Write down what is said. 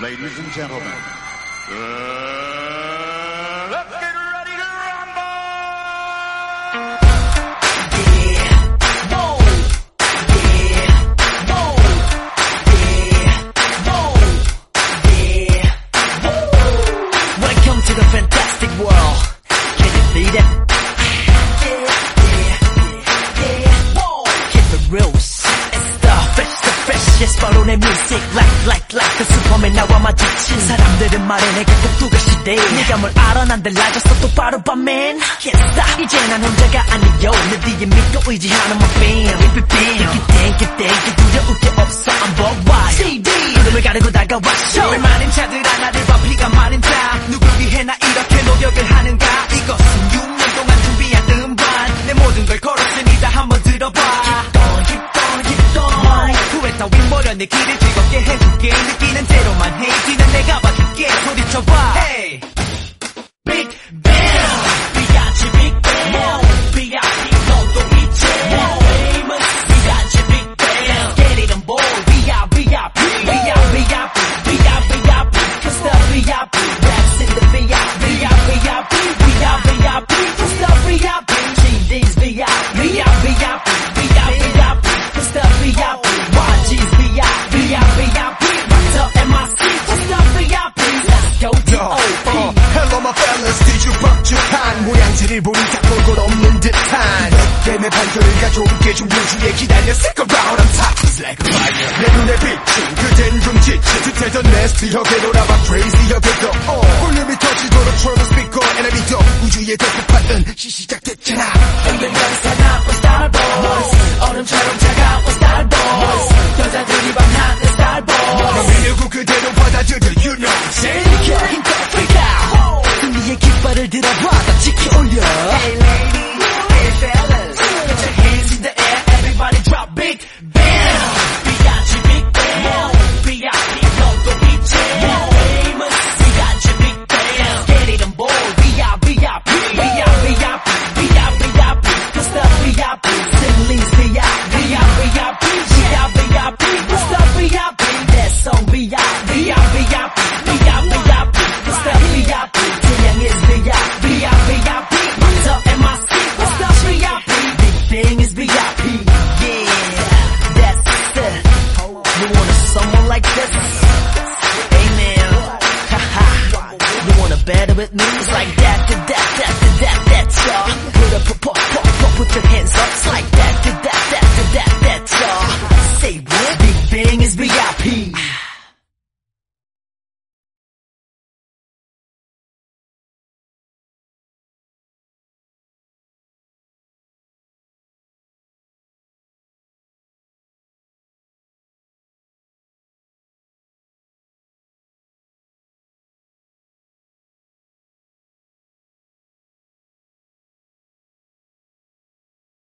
Ladies and gentlemen, uh, let's get ready to rumble! Fantastic world, can you? Yeah, yeah, yeah, the roads, it's the fresh, the follow the music, like, like, like. Superman 나와 마주친 사람들은 말해 내가 꼭두가 시대. 네가 뭘 알아? 난 달라졌어 또 바로 밤엔. Can't stop 이제 난 혼자가 아니요. 내 뒤에 믿고 의지하는 my fam If it bam 땡기 땡기 두려울 게 없어. I'm worldwide. CD 구름을 가르고 다가와. Show. 많은 차들 하나를 봐. 피가 마른 자 내 길을 즐겁게 해줄게. 느끼는 대로만 해. 뒤는 내가 봐줄게. 소리쳐봐. Hey 그를 보니 다볼 곳 없는 듯한 게임의 발견을 가져올게 준비주에 기다렸을 걸 Round on top, it's like fire. 내 눈에 비친 그댄 좀 지친 듯해던 nasty 혁에 돌아봐 crazy 혁에 더. 어. 볼륨이 터지도록 trouble speak on enemy 더. 우주에 더 급한 은시 시작됐잖아. 은근 강사나 VIP Yeah That's it. You want a someone like this? Amen. Haha You wanna battle with me? It's like that, that, that, that, that, that, that, y'all